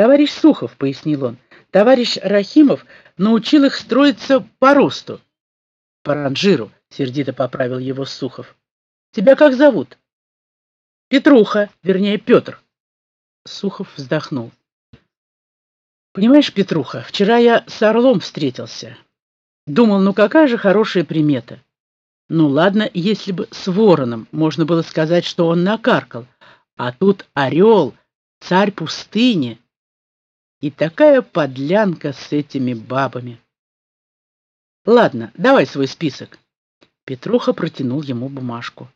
«Товарищ Сухов», — пояснил он, — «товарищ Рахимов научил их строиться по росту». «По ранжиру», — сердито поправил его Сухов. «Тебя как зовут?» «Петруха, вернее, Петр». Сухов вздохнул. «Понимаешь, Петруха, вчера я с Орлом встретился. Думал, ну какая же хорошая примета. Ну ладно, если бы с вороном можно было сказать, что он накаркал, а тут орел, царь пустыни. И такая подлянка с этими бабами. Ладно, давай свой список. Петруха протянул ему бумажку.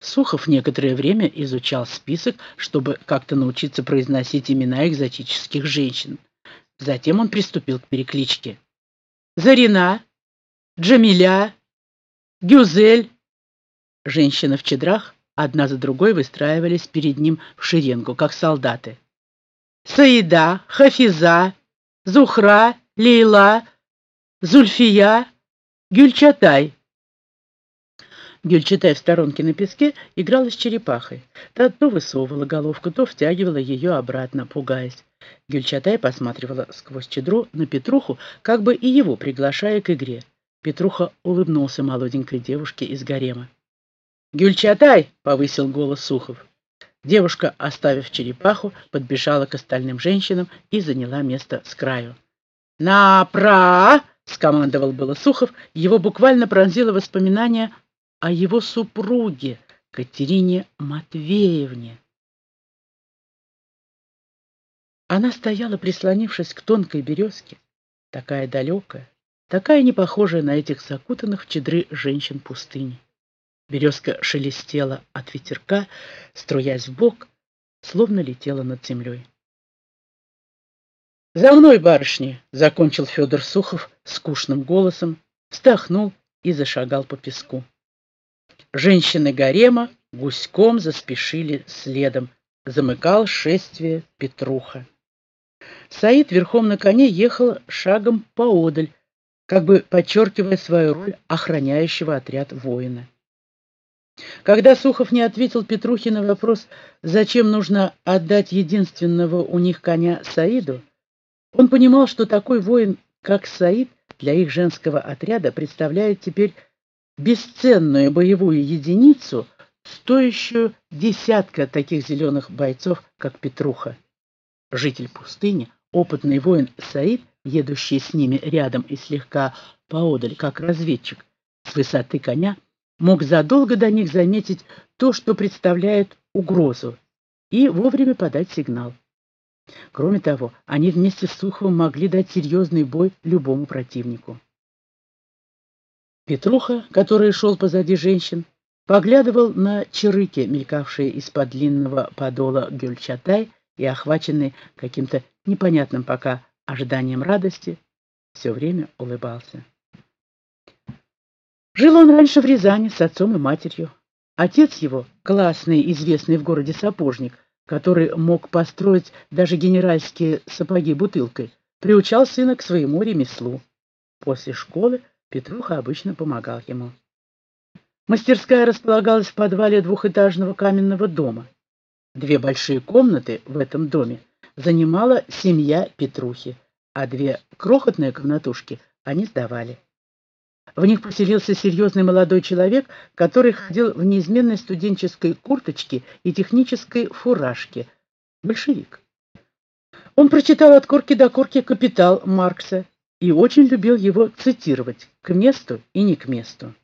Сухов некоторое время изучал список, чтобы как-то научиться произносить имена экзотических женщин. Затем он приступил к перекличке. Зарина, Джамиля, Гюзель. Женщины в чедрах одна за другой выстраивались перед ним в шеренгу, как солдаты. Саида, Хафиза, Зухра, Лейла, Зульфия, Гюльчатай. Гюльчатай в сторонке на песке играла с черепахой. Та то высовывала головку, то втягивала ее обратно, пугаясь. Гюльчатай посматривала сквозь чедру на Петруху, как бы и его приглашая к игре. Петруха улыбнулся молоденькой девушке из гарема. «Гюльчатай!» — повысил голос Сухов. Девушка, оставив черепаху, подбежала к остальным женщинам и заняла место с краю. «Напра!» — скомандовал было Сухов. Его буквально пронзило воспоминание о его супруге Катерине Матвеевне. Она стояла, прислонившись к тонкой березке, такая далекая, такая не похожая на этих закутанных в чедры женщин пустыни. Березка шелестела от ветерка, струясь в бок, словно летела над землей. «За мной, барышни!» — закончил Федор Сухов скучным голосом, вздохнул и зашагал по песку. Женщины гарема гуськом заспешили следом. Замыкал шествие Петруха. Саид верхом на коне ехал шагом поодаль, как бы подчеркивая свою роль охраняющего отряд воина. Когда Сухов не ответил Петрухе на вопрос, зачем нужно отдать единственного у них коня Саиду, он понимал, что такой воин, как Саид, для их женского отряда представляет теперь бесценную боевую единицу, стоящую десятка таких зеленых бойцов, как Петруха. Житель пустыни, опытный воин Саид, едущий с ними рядом и слегка поодаль, как разведчик, с высоты коня, мог задолго до них заметить то, что представляет угрозу, и вовремя подать сигнал. Кроме того, они вместе с Суховым могли дать серьезный бой любому противнику. Петруха, который шел позади женщин, поглядывал на чирыки, мелькавшие из-под длинного подола гюльчатай и охваченный каким-то непонятным пока ожиданием радости, все время улыбался. Жил он раньше в Рязани с отцом и матерью. Отец его, классный, известный в городе сапожник, который мог построить даже генеральские сапоги бутылкой, приучал сына к своему ремеслу. После школы Петруха обычно помогал ему. Мастерская располагалась в подвале двухэтажного каменного дома. Две большие комнаты в этом доме занимала семья Петрухи, а две крохотные комнатушки они сдавали. В них поселился серьезный молодой человек, который ходил в неизменной студенческой курточке и технической фуражке. Большевик. Он прочитал от корки до корки «Капитал» Маркса и очень любил его цитировать к месту и не к месту.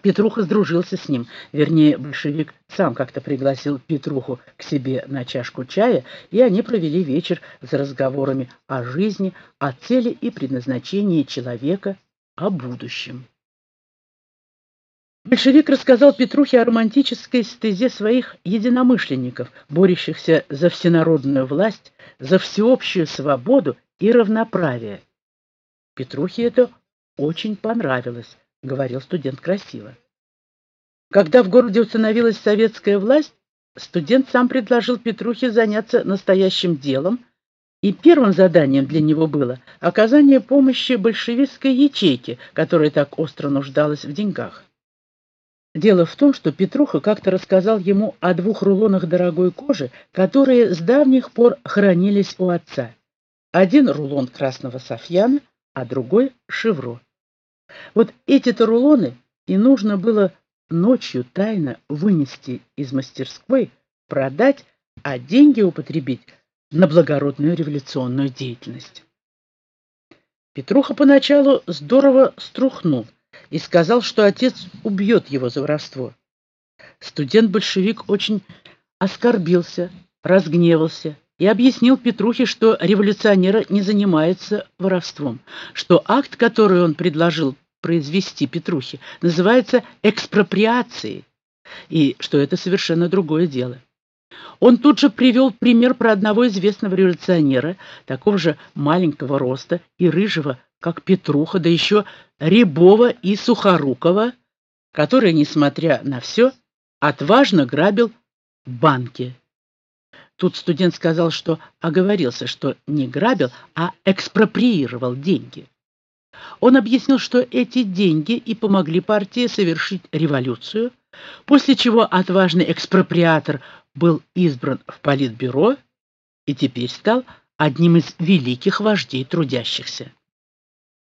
Петруха сдружился с ним, вернее, большевик сам как-то пригласил Петруху к себе на чашку чая, и они провели вечер за разговорами о жизни, о цели и предназначении человека о будущем. Большевик рассказал Петрухе о романтической стезе своих единомышленников, борющихся за всенародную власть, за всеобщую свободу и равноправие. Петрухе это очень понравилось, говорил студент красиво. Когда в городе установилась советская власть, студент сам предложил Петрухе заняться настоящим делом, и первым заданием для него было оказание помощи большевистской ячейке, которая так остро нуждалась в деньгах. Дело в том, что Петруха как-то рассказал ему о двух рулонах дорогой кожи, которые с давних пор хранились у отца. Один рулон красного софьяна, а другой — шевро. Вот эти-то рулоны и нужно было ночью тайно вынести из мастерской, продать, а деньги употребить на благородную революционную деятельность. Петруха поначалу здорово струхнул и сказал, что отец убьет его за воровство. Студент-большевик очень оскорбился, разгневался и объяснил Петрухе, что революционер не занимается воровством, что акт, который он предложил произвести Петрухе, называется экспроприацией, и что это совершенно другое дело. Он тут же привел пример про одного известного революционера, такого же маленького роста и рыжего, как Петруха, да еще Рябова и Сухорукова, который, несмотря на все, отважно грабил банки. Тут студент сказал, что оговорился, что не грабил, а экспроприировал деньги. Он объяснил, что эти деньги и помогли партии совершить революцию, после чего отважный экспроприатор был избран в политбюро и теперь стал одним из великих вождей трудящихся.